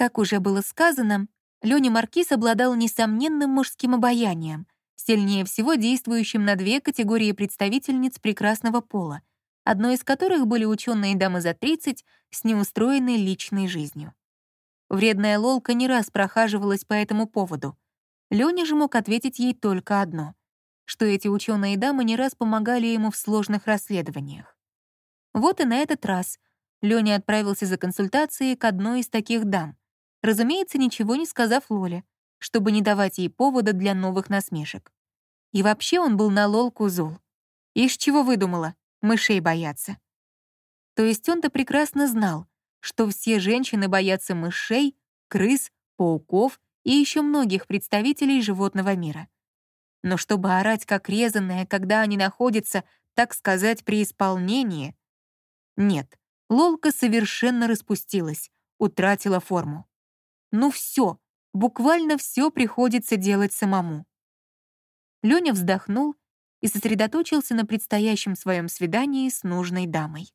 Как уже было сказано, Лёня Маркиз обладал несомненным мужским обаянием, сильнее всего действующим на две категории представительниц прекрасного пола, одной из которых были ученые дамы за 30 с неустроенной личной жизнью. Вредная Лолка не раз прохаживалась по этому поводу. Лёня же мог ответить ей только одно — что эти ученые дамы не раз помогали ему в сложных расследованиях. Вот и на этот раз Лёня отправился за консультацией к одной из таких дам, разумеется, ничего не сказав Лоле, чтобы не давать ей повода для новых насмешек. И вообще он был на Лолку зол. Из чего выдумала? Мышей бояться. То есть он-то прекрасно знал, что все женщины боятся мышей, крыс, пауков и еще многих представителей животного мира — но чтобы орать как резаная, когда они находятся, так сказать, при исполнении... Нет, Лолка совершенно распустилась, утратила форму. Ну все, буквально все приходится делать самому. Лёня вздохнул и сосредоточился на предстоящем своем свидании с нужной дамой.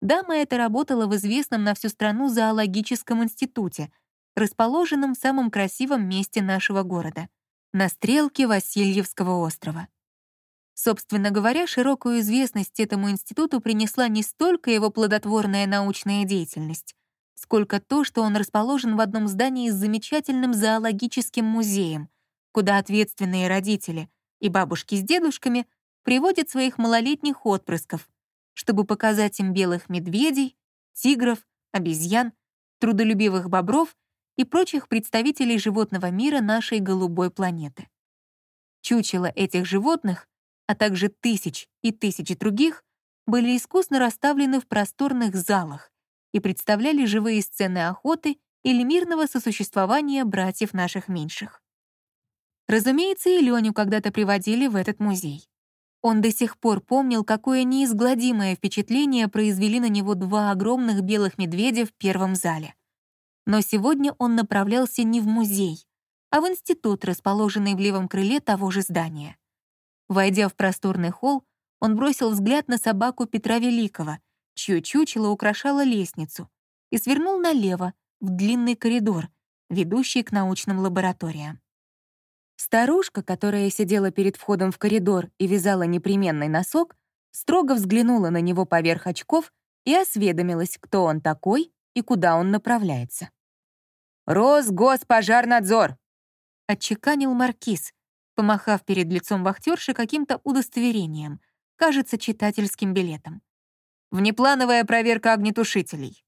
Дама эта работала в известном на всю страну зоологическом институте, расположенном в самом красивом месте нашего города — на стрелке Васильевского острова. Собственно говоря, широкую известность этому институту принесла не столько его плодотворная научная деятельность, сколько то, что он расположен в одном здании с замечательным зоологическим музеем, куда ответственные родители и бабушки с дедушками приводят своих малолетних отпрысков, чтобы показать им белых медведей, тигров, обезьян, трудолюбивых бобров и прочих представителей животного мира нашей голубой планеты. Чучела этих животных, а также тысяч и тысячи других, были искусно расставлены в просторных залах и представляли живые сцены охоты или мирного сосуществования братьев наших меньших. Разумеется, и Леню когда-то приводили в этот музей. Он до сих пор помнил, какое неизгладимое впечатление произвели на него два огромных белых медведя в первом зале. Но сегодня он направлялся не в музей, а в институт, расположенный в левом крыле того же здания. Войдя в просторный холл, он бросил взгляд на собаку Петра Великого, чье чучело украшало лестницу, и свернул налево, в длинный коридор, ведущий к научным лабораториям. Старушка, которая сидела перед входом в коридор и вязала непременный носок, строго взглянула на него поверх очков и осведомилась, кто он такой и куда он направляется. «Росгоспожарнадзор!» — отчеканил маркиз, помахав перед лицом вахтерши каким-то удостоверением, кажется, читательским билетом. «Внеплановая проверка огнетушителей».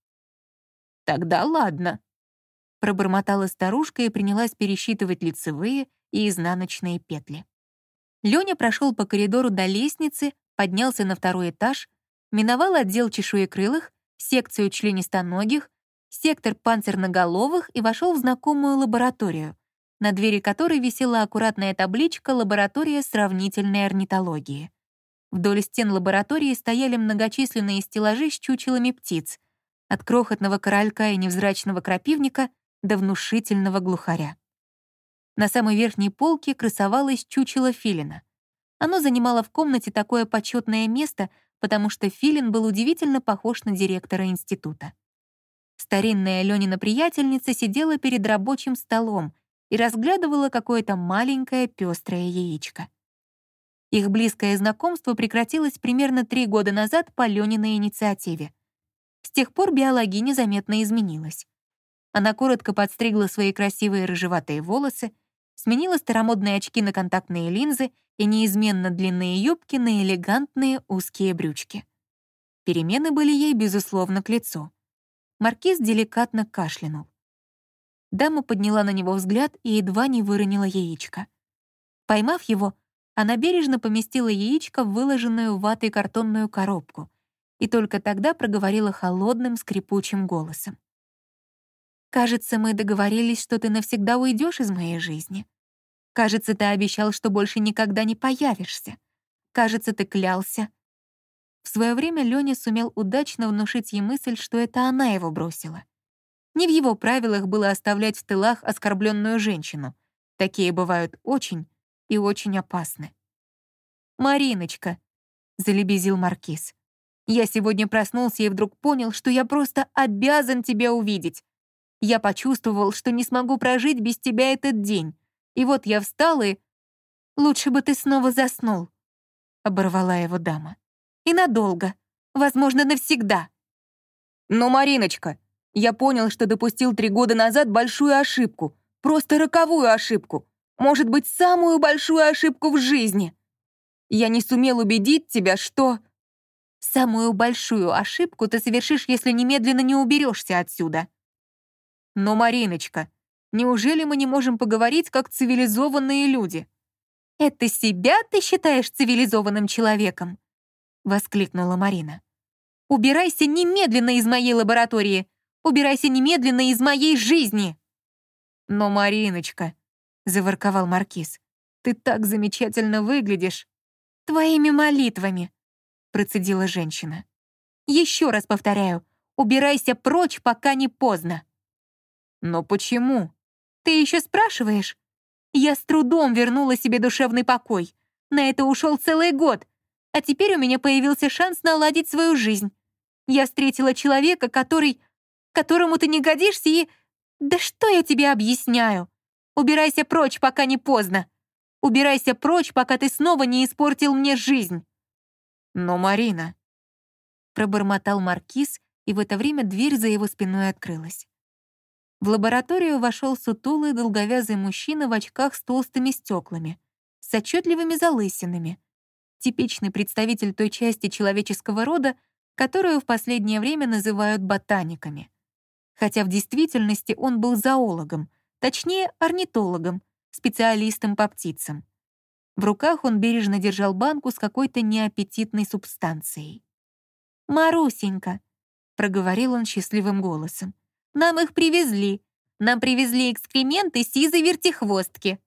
«Тогда ладно», — пробормотала старушка и принялась пересчитывать лицевые и изнаночные петли. Лёня прошел по коридору до лестницы, поднялся на второй этаж, миновал отдел чешуекрылых, секцию членистоногих, сектор панцирноголовых и вошел в знакомую лабораторию, на двери которой висела аккуратная табличка «Лаборатория сравнительной орнитологии». Вдоль стен лаборатории стояли многочисленные стеллажи с чучелами птиц, от крохотного королька и невзрачного крапивника до внушительного глухаря. На самой верхней полке красовалось чучело филина. Оно занимало в комнате такое почетное место, потому что филин был удивительно похож на директора института. Старинная Ленина приятельница сидела перед рабочим столом и разглядывала какое-то маленькое пестрое яичко. Их близкое знакомство прекратилось примерно три года назад по Лениной инициативе. С тех пор биологиня заметно изменилась. Она коротко подстригла свои красивые рыжеватые волосы, сменила старомодные очки на контактные линзы и неизменно длинные юбки на элегантные узкие брючки. Перемены были ей, безусловно, к лицу. Маркиз деликатно кашлянул. Дама подняла на него взгляд и едва не выронила яичко. Поймав его, она бережно поместила яичко в выложенную ватой картонную коробку и только тогда проговорила холодным скрипучим голосом. «Кажется, мы договорились, что ты навсегда уйдешь из моей жизни. Кажется, ты обещал, что больше никогда не появишься. Кажется, ты клялся, в свое время Лёня сумел удачно внушить ей мысль, что это она его бросила. Не в его правилах было оставлять в тылах оскорбленную женщину. Такие бывают очень и очень опасны. «Мариночка», — залебезил Маркиз, «я сегодня проснулся и вдруг понял, что я просто обязан тебя увидеть. Я почувствовал, что не смогу прожить без тебя этот день. И вот я встал и... Лучше бы ты снова заснул, — оборвала его дама. И надолго. Возможно, навсегда. Но, Мариночка, я понял, что допустил три года назад большую ошибку. Просто роковую ошибку. Может быть, самую большую ошибку в жизни. Я не сумел убедить тебя, что... Самую большую ошибку ты совершишь, если немедленно не уберешься отсюда. Но, Мариночка, неужели мы не можем поговорить как цивилизованные люди? Это себя ты считаешь цивилизованным человеком? Воскликнула Марина. Убирайся немедленно из моей лаборатории. Убирайся немедленно из моей жизни. Но, Мариночка, заворковал Маркиз, ты так замечательно выглядишь. Твоими молитвами, процедила женщина. Еще раз повторяю, убирайся прочь, пока не поздно. Но почему? Ты еще спрашиваешь? Я с трудом вернула себе душевный покой. На это ушел целый год. А теперь у меня появился шанс наладить свою жизнь. Я встретила человека, который... которому ты не годишься и... Да что я тебе объясняю? Убирайся прочь, пока не поздно. Убирайся прочь, пока ты снова не испортил мне жизнь. Но, Марина... Пробормотал Маркиз, и в это время дверь за его спиной открылась. В лабораторию вошел сутулый долговязый мужчина в очках с толстыми стеклами, с отчетливыми залысинами. Типичный представитель той части человеческого рода, которую в последнее время называют ботаниками. Хотя в действительности он был зоологом, точнее орнитологом, специалистом по птицам. В руках он бережно держал банку с какой-то неаппетитной субстанцией. «Марусенька», — проговорил он счастливым голосом, «нам их привезли. Нам привезли экскременты сизой вертихвостки».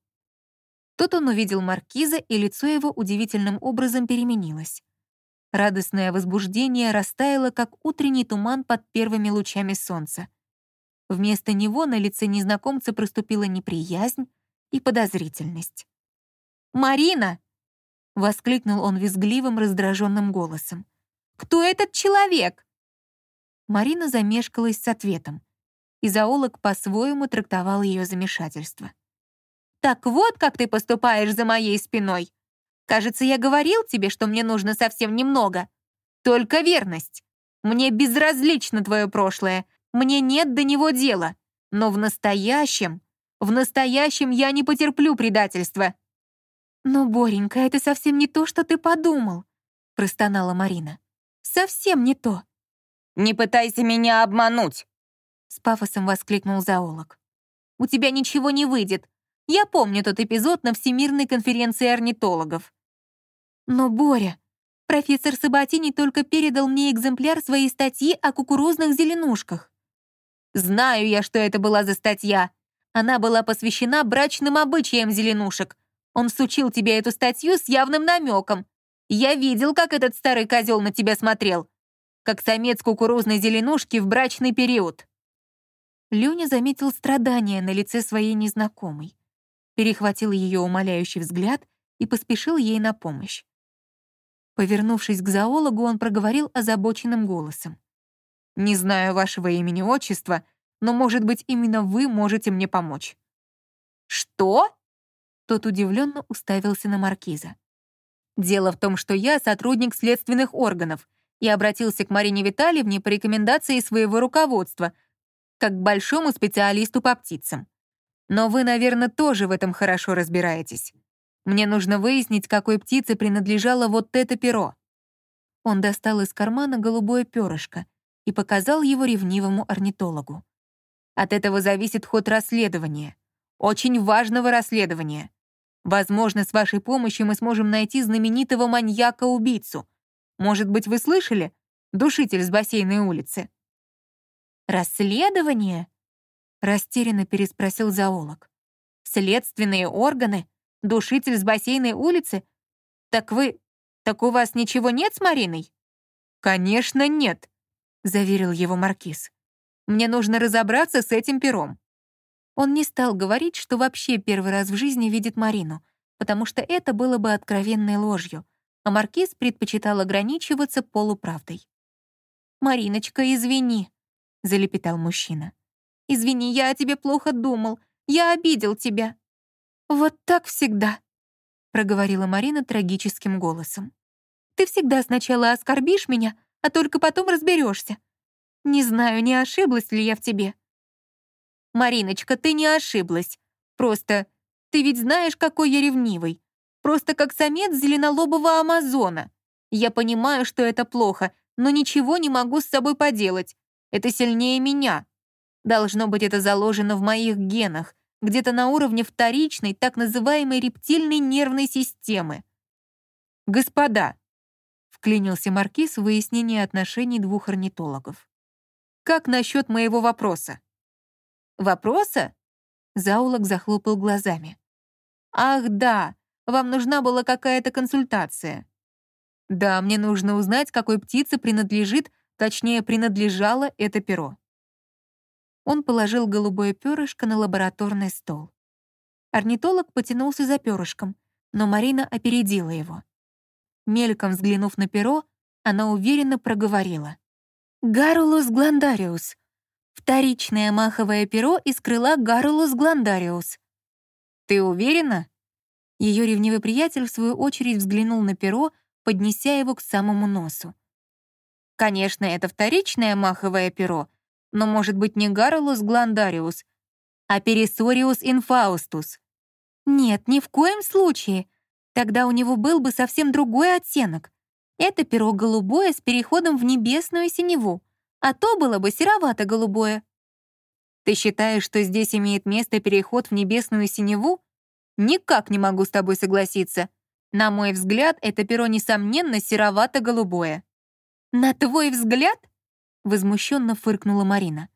Тут он увидел маркиза, и лицо его удивительным образом переменилось. Радостное возбуждение растаяло, как утренний туман под первыми лучами солнца. Вместо него на лице незнакомца проступила неприязнь и подозрительность. «Марина!» — воскликнул он визгливым, раздраженным голосом. «Кто этот человек?» Марина замешкалась с ответом, и зоолог по-своему трактовал ее замешательство. «Так вот, как ты поступаешь за моей спиной. Кажется, я говорил тебе, что мне нужно совсем немного. Только верность. Мне безразлично твое прошлое, мне нет до него дела. Но в настоящем, в настоящем я не потерплю предательства. «Но, Боренька, это совсем не то, что ты подумал», — простонала Марина. «Совсем не то». «Не пытайся меня обмануть!» — с пафосом воскликнул зоолог. «У тебя ничего не выйдет. Я помню тот эпизод на Всемирной конференции орнитологов». «Но, Боря, профессор Сабатини только передал мне экземпляр своей статьи о кукурузных зеленушках». «Знаю я, что это была за статья. Она была посвящена брачным обычаям зеленушек, он сучил тебе эту статью с явным намеком. Я видел, как этот старый козел на тебя смотрел. Как самец кукурузной зеленушки в брачный период. Люня заметил страдания на лице своей незнакомой, перехватил ее умоляющий взгляд и поспешил ей на помощь. Повернувшись к зоологу, он проговорил озабоченным голосом. «Не знаю вашего имени-отчества, но, может быть, именно вы можете мне помочь». «Что?» Тот удивленно уставился на маркиза. «Дело в том, что я сотрудник следственных органов и обратился к Марине Витальевне по рекомендации своего руководства, как к большому специалисту по птицам. Но вы, наверное, тоже в этом хорошо разбираетесь. Мне нужно выяснить, какой птице принадлежало вот это перо». Он достал из кармана голубое перышко и показал его ревнивому орнитологу. «От этого зависит ход расследования. Очень важного расследования. Возможно, с вашей помощью мы сможем найти знаменитого маньяка-убийцу. Может быть, вы слышали? Душитель с бассейной улицы». «Расследование?» — растерянно переспросил зоолог. «Следственные органы? Душитель с бассейной улицы? Так вы... Так у вас ничего нет с Мариной?» «Конечно, нет», — заверил его маркиз. «Мне нужно разобраться с этим пером. Он не стал говорить, что вообще первый раз в жизни видит Марину, потому что это было бы откровенной ложью, а Маркиз предпочитал ограничиваться полуправдой. «Мариночка, извини», — залепетал мужчина. Извини, я о тебе плохо думал. Я обидел тебя». «Вот так всегда», — проговорила Марина трагическим голосом. «Ты всегда сначала оскорбишь меня, а только потом разберешься. Не знаю, не ошиблась ли я в тебе». «Мариночка, ты не ошиблась. Просто ты ведь знаешь, какой я ревнивый. Просто как самец зеленолобого амазона. Я понимаю, что это плохо, но ничего не могу с собой поделать. Это сильнее меня. Должно быть, это заложено в моих генах, где-то на уровне вторичной, так называемой рептильной нервной системы. «Господа», — вклинился Маркиз в выяснение отношений двух орнитологов, «как насчет моего вопроса?» «Вопроса?» — Заулок захлопал глазами. «Ах, да, вам нужна была какая-то консультация». «Да, мне нужно узнать, какой птице принадлежит, точнее, принадлежало это перо». Он положил голубое перышко на лабораторный стол. Орнитолог потянулся за перышком, но Марина опередила его. Мельком взглянув на перо, она уверенно проговорила. «Гарулус гландариус. Вторичное маховое перо из крыла Гарулус гландариус». «Ты уверена?» Ее ревнивый приятель, в свою очередь, взглянул на перо, поднеся его к самому носу. «Конечно, это вторичное маховое перо, но может быть не Гаролус гландариус, а Пересориус инфаустус. Нет, ни в коем случае. Тогда у него был бы совсем другой оттенок. Это перо голубое с переходом в небесную синеву, а то было бы серовато-голубое. Ты считаешь, что здесь имеет место переход в небесную синеву? Никак не могу с тобой согласиться. На мой взгляд, это перо, несомненно, серовато-голубое. На твой взгляд? Возмущенно фыркнула Марина.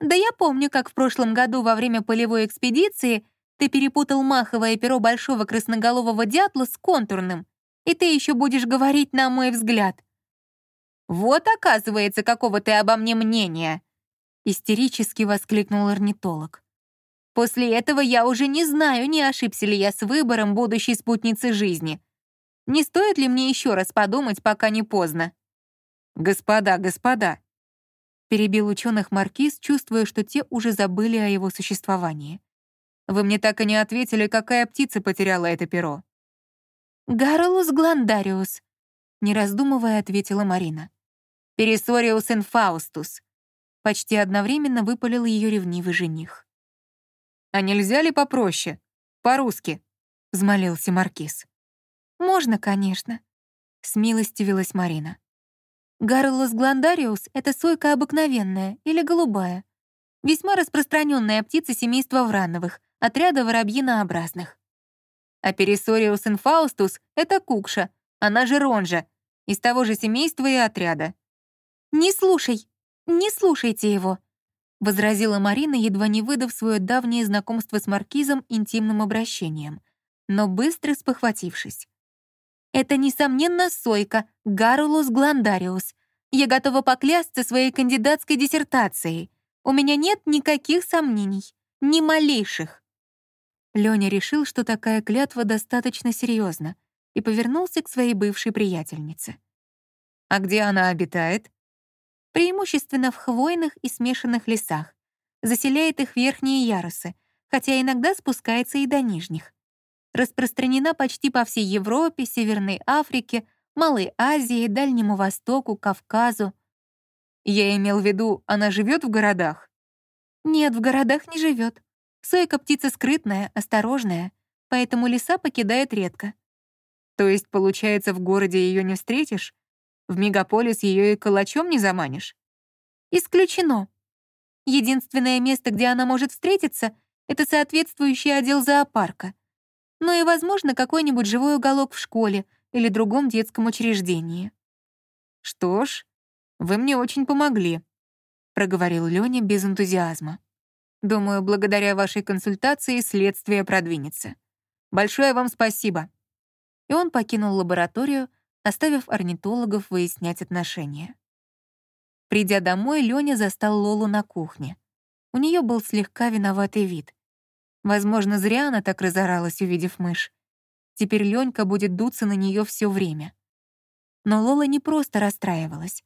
«Да я помню, как в прошлом году во время полевой экспедиции ты перепутал маховое перо большого красноголового дятла с контурным, и ты еще будешь говорить на мой взгляд». «Вот, оказывается, какого ты обо мне мнения!» истерически воскликнул орнитолог. «После этого я уже не знаю, не ошибся ли я с выбором будущей спутницы жизни. Не стоит ли мне еще раз подумать, пока не поздно?» «Господа, господа!» перебил ученых Маркиз, чувствуя, что те уже забыли о его существовании. «Вы мне так и не ответили, какая птица потеряла это перо». «Гаролус гландариус», — не раздумывая ответила Марина. «Пересориус инфаустус», — почти одновременно выпалил ее ревнивый жених. «А нельзя ли попроще? По-русски?» — взмолился Маркиз. «Можно, конечно», — смилостивилась Марина. Гарлос гландариус — это сойка обыкновенная или голубая. Весьма распространенная птица семейства врановых, отряда воробьинообразных. А Пересориус инфаустус — это кукша, она же ронжа, из того же семейства и отряда. «Не слушай, не слушайте его», — возразила Марина, едва не выдав свое давнее знакомство с маркизом интимным обращением, но быстро спохватившись. Это, несомненно, сойка, Гарулус гландариус. Я готова поклясться своей кандидатской диссертацией. У меня нет никаких сомнений, ни малейших. Лёня решил, что такая клятва достаточно серьезна, и повернулся к своей бывшей приятельнице. «А где она обитает?» Преимущественно в хвойных и смешанных лесах. Заселяет их верхние ярусы, хотя иногда спускается и до нижних распространена почти по всей Европе, Северной Африке, Малой Азии, Дальнему Востоку, Кавказу. Я имел в виду, она живет в городах? Нет, в городах не живет. Сойка птица скрытная, осторожная, поэтому леса покидает редко. То есть, получается, в городе ее не встретишь? В мегаполис ее и калачом не заманишь? Исключено. Единственное место, где она может встретиться, это соответствующий отдел зоопарка — но и, возможно, какой-нибудь живой уголок в школе или другом детском учреждении. «Что ж, вы мне очень помогли», — проговорил Лёня без энтузиазма. «Думаю, благодаря вашей консультации следствие продвинется. Большое вам спасибо». И он покинул лабораторию, оставив орнитологов выяснять отношения. Придя домой, Лёня застал Лолу на кухне. У нее был слегка виноватый вид. Возможно, зря она так разоралась, увидев мышь. Теперь Лёнька будет дуться на неё всё время. Но Лола не просто расстраивалась.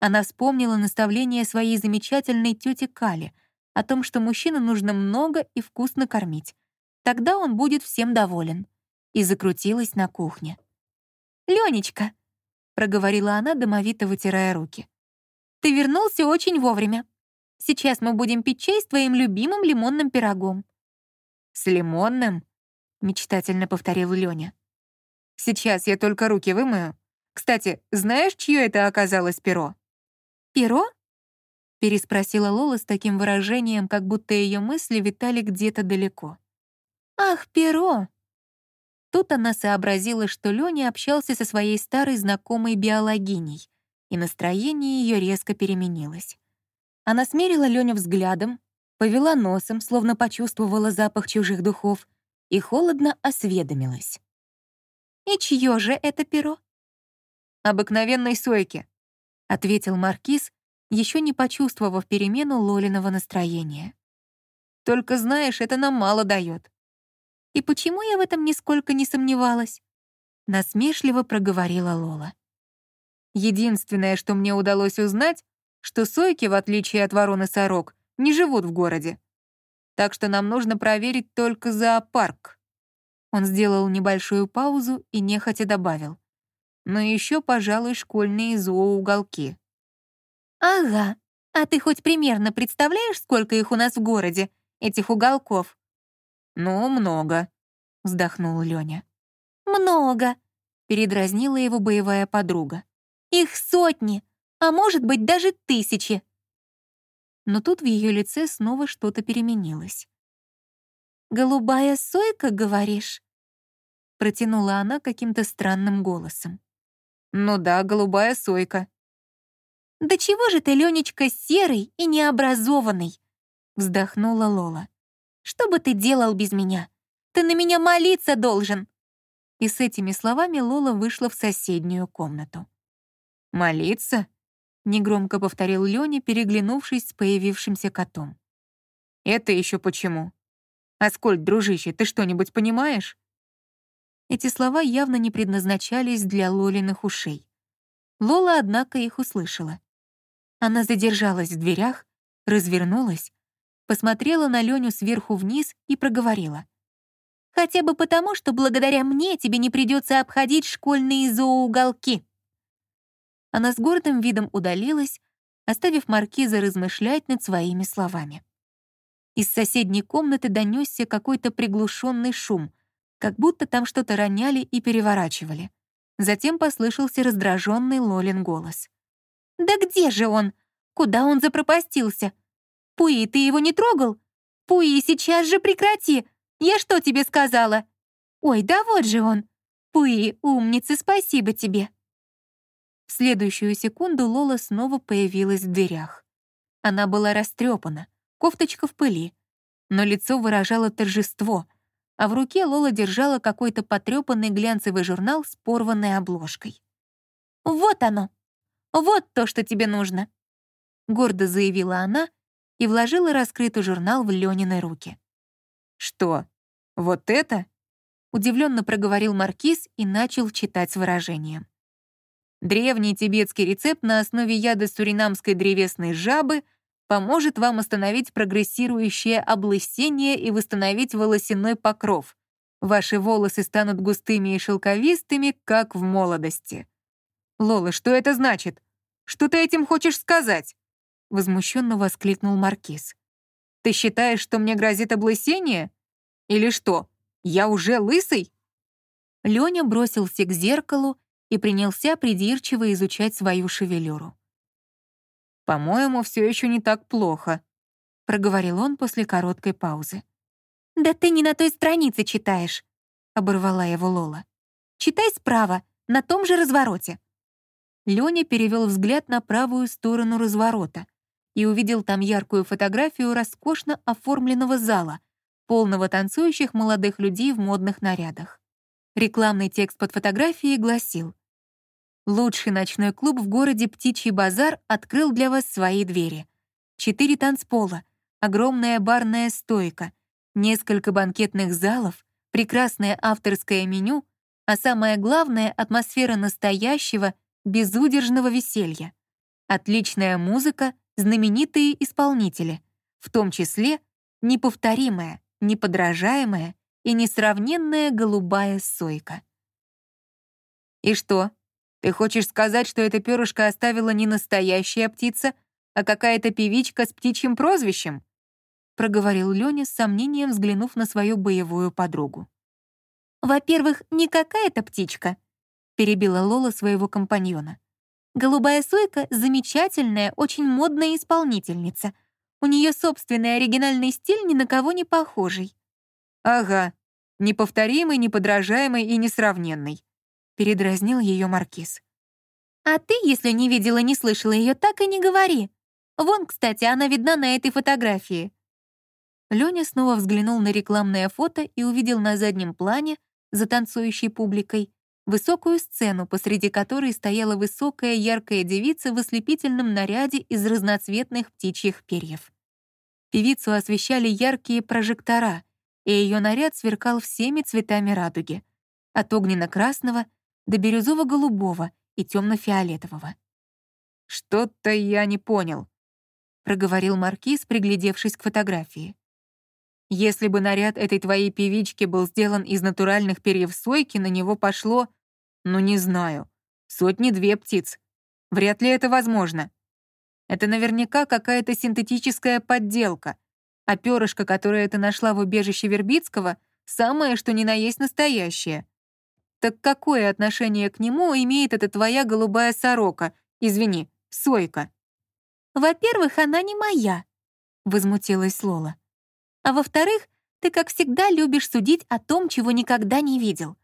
Она вспомнила наставление своей замечательной тёти Кали, о том, что мужчину нужно много и вкусно кормить. Тогда он будет всем доволен. И закрутилась на кухне. «Ленечка», — проговорила она, домовито вытирая руки, «ты вернулся очень вовремя. Сейчас мы будем пить чай с твоим любимым лимонным пирогом». «С лимонным?» — мечтательно повторил Лёня. «Сейчас я только руки вымою. Кстати, знаешь, чье это оказалось перо?» «Перо?» — переспросила Лола с таким выражением, как будто ее мысли витали где-то далеко. «Ах, перо!» Тут она сообразила, что Лёня общался со своей старой знакомой биологиней, и настроение ее резко переменилось. Она смерила Лёню взглядом, повела носом, словно почувствовала запах чужих духов, и холодно осведомилась. «И чье же это перо?» «Обыкновенной сойки», — ответил Маркиз, еще не почувствовав перемену Лолиного настроения. «Только знаешь, это нам мало дает. И почему я в этом нисколько не сомневалась? Насмешливо проговорила Лола. Единственное, что мне удалось узнать, что сойки, в отличие от ворон и сорок, не живут в городе. Так что нам нужно проверить только зоопарк. Он сделал небольшую паузу и нехотя добавил. Но еще, пожалуй, школьные зооуголки. «Ага, а ты хоть примерно представляешь, сколько их у нас в городе, этих уголков?» «Ну, много», — вздохнул Лёня. «Много», — передразнила его боевая подруга. «Их сотни, а может быть, даже тысячи». Но тут в ее лице снова что-то переменилось. «Голубая сойка, говоришь?» Протянула она каким-то странным голосом. «Ну да, голубая сойка». «Да чего же ты, Ленечка, серый и необразованный?» Вздохнула Лола. Что бы ты делал без меня? Ты на меня молиться должен!» И с этими словами Лола вышла в соседнюю комнату. «Молиться?» — негромко повторил Лёня, переглянувшись с появившимся котом. «Это еще почему? Аскольд, дружище, ты что-нибудь понимаешь?» Эти слова явно не предназначались для Лолиных ушей. Лола, однако, их услышала. Она задержалась в дверях, развернулась посмотрела на Леню сверху вниз и проговорила. «Хотя бы потому, что благодаря мне тебе не придется обходить школьные зооуголки». Она с гордым видом удалилась, оставив маркиза размышлять над своими словами. Из соседней комнаты донесся какой-то приглушенный шум, как будто там что-то роняли и переворачивали. Затем послышался раздраженный Лолин голос. «Да где же он? Куда он запропастился? Пуи, ты его не трогал? Пуи, сейчас же прекрати! Я что тебе сказала? Ой, да вот же он! Пуи, умница, спасибо тебе!» В следующую секунду Лола снова появилась в дверях. Она была растрепана, кофточка в пыли, но лицо выражало торжество, а в руке Лола держала какой-то потрепанный глянцевый журнал с порванной обложкой. «Вот оно! Вот то, что тебе нужно!» — гордо заявила она и вложила раскрытый журнал в Ленины руки. «Что, вот это?» — удивленно проговорил Маркиз и начал читать с выражением. «Древний тибетский рецепт на основе яда суринамской древесной жабы поможет вам остановить прогрессирующее облысение и восстановить волосяной покров. Ваши волосы станут густыми и шелковистыми, как в молодости». «Лола, что это значит? Что ты этим хочешь сказать?» — возмущенно воскликнул Маркиз. «Ты считаешь, что мне грозит облысение? Или что, я уже лысый?» Лёня бросился к зеркалу и принялся придирчиво изучать свою шевелюру. «По-моему, все еще не так плохо», — проговорил он после короткой паузы. «Да ты не на той странице читаешь», — оборвала его Лола. «Читай справа, на том же развороте». Лёня перевел взгляд на правую сторону разворота и увидел там яркую фотографию роскошно оформленного зала, полного танцующих молодых людей в модных нарядах. Рекламный текст под фотографией гласил «Лучший ночной клуб в городе Птичий базар открыл для вас свои двери. Четыре танцпола, огромная барная стойка, несколько банкетных залов, прекрасное авторское меню, а самое главное — атмосфера настоящего, безудержного веселья. Отличная музыка, знаменитые исполнители, в том числе неповторимая, неподражаемая и несравненная голубая сойка. «И что, ты хочешь сказать, что эта перышко оставила не настоящая птица, а какая-то певичка с птичьим прозвищем?» проговорил Лёня с сомнением, взглянув на свою боевую подругу. «Во-первых, не какая-то птичка», — перебила Лола своего компаньона. «Голубая сойка — замечательная, очень модная исполнительница. У нее собственный оригинальный стиль, ни на кого не похожий». «Ага, неповторимый, неподражаемый и несравненный», — передразнил ее маркиз. «А ты, если не видела, не слышала ее, так и не говори. Вон, кстати, она видна на этой фотографии». Лёня снова взглянул на рекламное фото и увидел на заднем плане, за танцующей публикой, высокую сцену, посреди которой стояла высокая яркая девица в ослепительном наряде из разноцветных птичьих перьев. Певицу освещали яркие прожектора, и ее наряд сверкал всеми цветами радуги, от огненно-красного до бирюзово-голубого и темно-фиолетового. «Что-то я не понял», — проговорил Маркиз, приглядевшись к фотографии. «Если бы наряд этой твоей певички был сделан из натуральных перьев сойки, на него пошло, ну не знаю, сотни-две птиц. Вряд ли это возможно. Это наверняка какая-то синтетическая подделка, а перышко, которое ты нашла в убежище Вербицкого, самое, что ни на есть настоящее. Так какое отношение к нему имеет эта твоя голубая сорока, извини, сойка? Во-первых, она не моя, возмутилась Лола. А во-вторых, ты, как всегда, любишь судить о том, чего никогда не видел.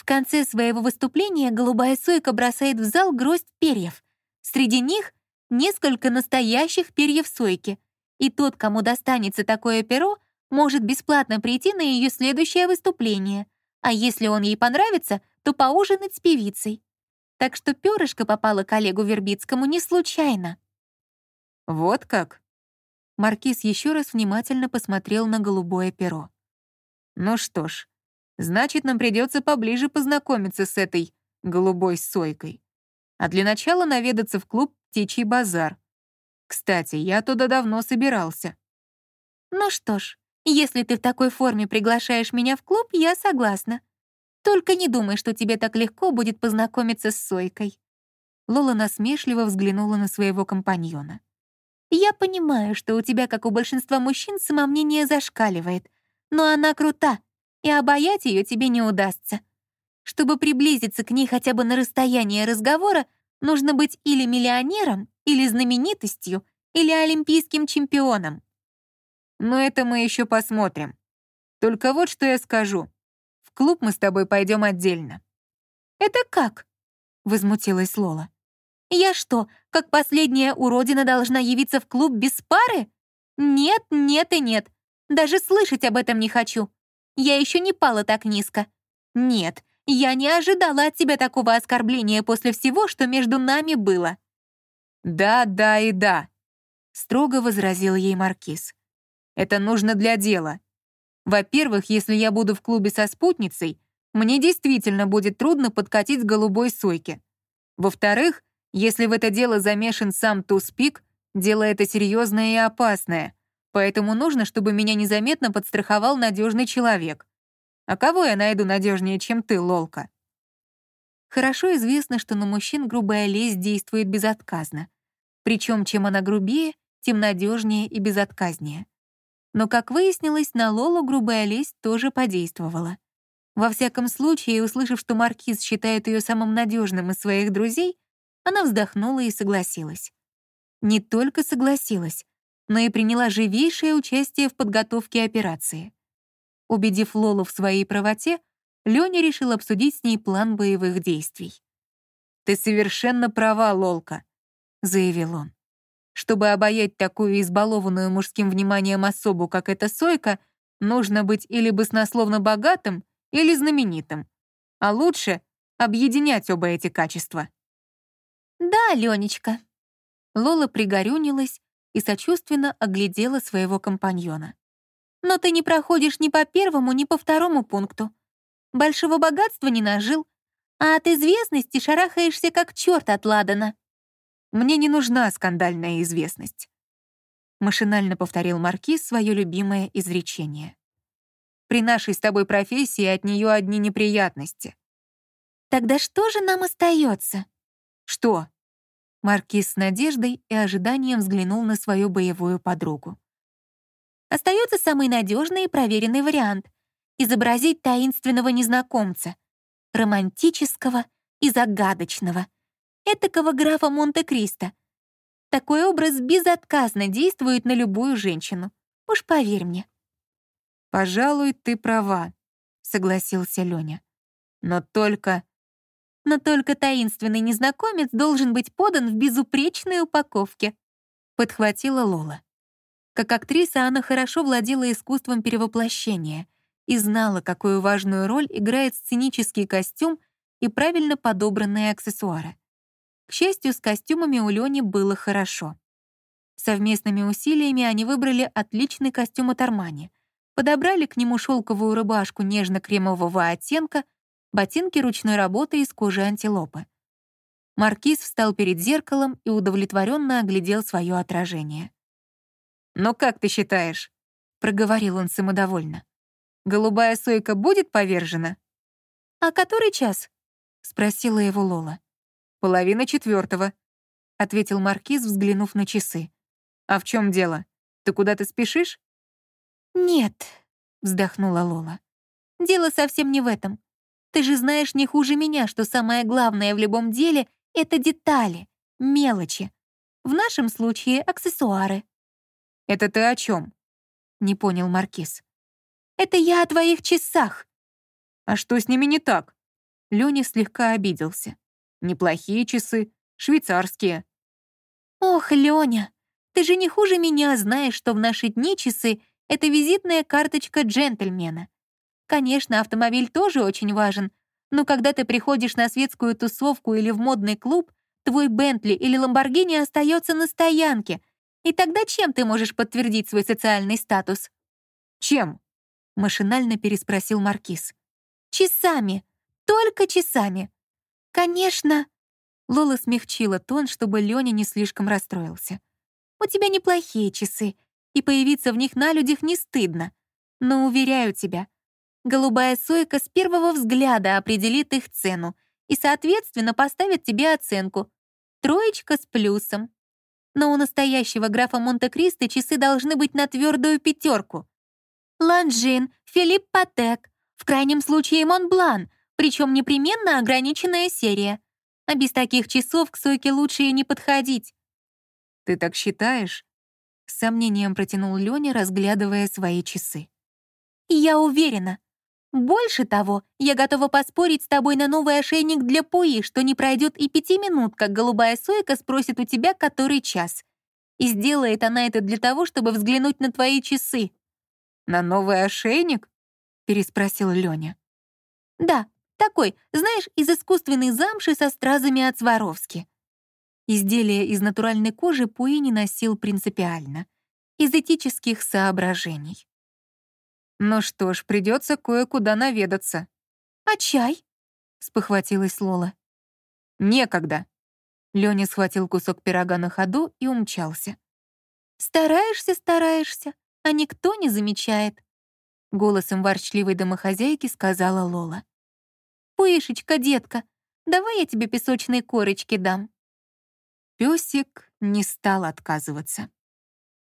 В конце своего выступления голубая сойка бросает в зал гроздь перьев. Среди них несколько настоящих перьев сойки, и тот, кому достанется такое перо, может бесплатно прийти на ее следующее выступление, а если он ей понравится, то поужинать с певицей. Так что перышко попало коллегу Вербицкому не случайно. «Вот как?» Маркиз еще раз внимательно посмотрел на голубое перо. «Ну что ж, значит, нам придется поближе познакомиться с этой голубой сойкой. А для начала наведаться в клуб птичий базар. Кстати, я туда давно собирался. Ну что ж, если ты в такой форме приглашаешь меня в клуб, я согласна. Только не думай, что тебе так легко будет познакомиться с Сойкой. Лола насмешливо взглянула на своего компаньона. Я понимаю, что у тебя, как у большинства мужчин, самомнение зашкаливает, но она крута, и обаять ее тебе не удастся. Чтобы приблизиться к ней хотя бы на расстояние разговора, Нужно быть или миллионером, или знаменитостью, или олимпийским чемпионом. Но это мы еще посмотрим. Только вот что я скажу. В клуб мы с тобой пойдем отдельно. Это как? Возмутилась Лола. Я что, как последняя уродина должна явиться в клуб без пары? Нет, нет и нет. Даже слышать об этом не хочу. Я еще не пала так низко. Нет, я не ожидала от тебя такого оскорбления после всего, что между нами было». «Да, да и да», — строго возразил ей Маркиз. «Это нужно для дела. Во-первых, если я буду в клубе со спутницей, мне действительно будет трудно подкатить к голубой сойке. Во-вторых, если в это дело замешан сам Туспик, дело это серьезное и опасное, поэтому нужно, чтобы меня незаметно подстраховал надежный человек. А кого я найду надежнее, чем ты, Лолка? Хорошо известно, что на мужчин грубая лесть действует безотказно. Причем, чем она грубее, тем надежнее и безотказнее. Но, как выяснилось, на Лолу грубая лесть тоже подействовала. Во всяком случае, услышав, что Маркиз считает ее самым надежным из своих друзей, она вздохнула и согласилась. Не только согласилась, но и приняла живейшее участие в подготовке операции. Убедив Лолу в своей правоте, Лёня решил обсудить с ней план боевых действий. «Ты совершенно права, Лолка», — заявил он. «Чтобы обаять такую избалованную мужским вниманием особу, как эта Сойка, нужно быть или баснословно богатым, или знаменитым. А лучше объединять оба эти качества». «Да, Ленечка». Лола пригорюнилась и сочувственно оглядела своего компаньона но ты не проходишь ни по первому, ни по второму пункту. Большого богатства не нажил, а от известности шарахаешься как черт от ладана. Мне не нужна скандальная известность. Машинально повторил Маркиз свое любимое изречение. «При нашей с тобой профессии от нее одни неприятности». «Тогда что же нам остается? «Что?» Маркиз с надеждой и ожиданием взглянул на свою боевую подругу. Остается самый надежный и проверенный вариант — изобразить таинственного незнакомца, романтического и загадочного, этакого графа Монте-Кристо. Такой образ безотказно действует на любую женщину. Уж поверь мне. «Пожалуй, ты права», — согласился Лёня. «Но только...» «Но только таинственный незнакомец должен быть подан в безупречной упаковке», — подхватила Лола. Как актриса она хорошо владела искусством перевоплощения и знала, какую важную роль играет сценический костюм и правильно подобранные аксессуары. К счастью, с костюмами у Лёни было хорошо. Совместными усилиями они выбрали отличный костюм от Армани, подобрали к нему шелковую рубашку нежно-кремового оттенка, ботинки ручной работы из кожи антилопы. Маркиз встал перед зеркалом и удовлетворенно оглядел свое отражение. «Но как ты считаешь?» — проговорил он самодовольно. «Голубая сойка будет повержена?» «А который час?» — спросила его Лола. «Половина четвертого, ответил Маркиз, взглянув на часы. «А в чем дело? Ты куда-то спешишь?» «Нет», — вздохнула Лола. «Дело совсем не в этом. Ты же знаешь не хуже меня, что самое главное в любом деле — это детали, мелочи. В нашем случае — аксессуары. «Это ты о чем? не понял Маркиз. «Это я о твоих часах». «А что с ними не так?» Лёня слегка обиделся. «Неплохие часы, швейцарские». «Ох, Лёня, ты же не хуже меня знаешь, что в наши дни часы — это визитная карточка джентльмена. Конечно, автомобиль тоже очень важен, но когда ты приходишь на светскую тусовку или в модный клуб, твой Бентли или Ламборгини остается на стоянке, и тогда чем ты можешь подтвердить свой социальный статус? Чем? Машинально переспросил Маркиз. Часами. Только часами. Конечно. Лола смягчила тон, чтобы Лёня не слишком расстроился. У тебя неплохие часы, и появиться в них на людях не стыдно. Но уверяю тебя, голубая сойка с первого взгляда определит их цену и, соответственно, поставит тебе оценку. Троечка с плюсом но у настоящего графа Монте-Кристо часы должны быть на твердую пятерку. Ланжин, Филипп Патек, в крайнем случае Монблан, причем непременно ограниченная серия. А без таких часов к Сойке лучше и не подходить. «Ты так считаешь?» — с сомнением протянул Лёня, разглядывая свои часы. «Я уверена. Больше того, я готова поспорить с тобой на новый ошейник для Пуи, что не пройдет и пяти минут, как голубая сойка спросит у тебя, который час. И сделает она это для того, чтобы взглянуть на твои часы. «На новый ошейник?» — переспросил Лёня. «Да, такой, знаешь, из искусственной замши со стразами от Сваровски». Изделие из натуральной кожи Пуи не носил принципиально, из этических соображений. Ну что ж, придется кое-куда наведаться. «А чай?» — спохватилась Лола. «Некогда». Лёня схватил кусок пирога на ходу и умчался. «Стараешься, стараешься, а никто не замечает», — голосом ворчливой домохозяйки сказала Лола. «Пышечка, детка, давай я тебе песочной корочки дам». Пёсик не стал отказываться.